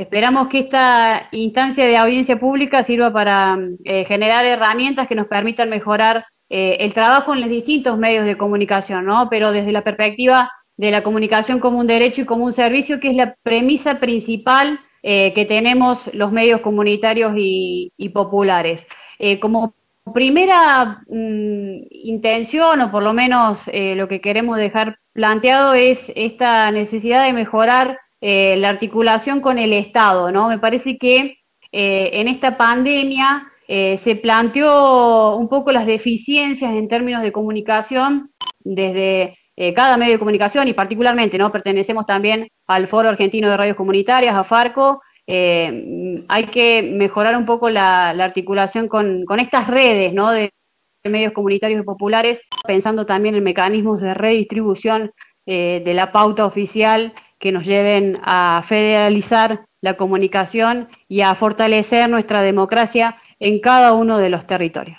Esperamos que esta instancia de audiencia pública sirva para eh, generar herramientas que nos permitan mejorar eh, el trabajo en los distintos medios de comunicación, ¿no? Pero desde la perspectiva de la comunicación como un derecho y como un servicio, que es la premisa principal eh, que tenemos los medios comunitarios y, populares. como primera mm, intención, o por lo menos lo que queremos dejar planteado, es esta necesidad de mejorar eh, la articulación con el Estado, ¿no? Me parece que eh, en esta pandemia eh, se planteó un poco las deficiencias en términos de comunicación desde cada medio de comunicación y particularmente, ¿no? Pertenecemos también al Foro Argentino de Radios Comunitarias, a FARCO, hay que mejorar un poco la, articulación con, estas redes ¿no? de medios comunitarios y populares, pensando también en mecanismos de redistribución de la pauta oficial que nos lleven a federalizar la comunicación y a fortalecer nuestra democracia en cada uno de los territorios.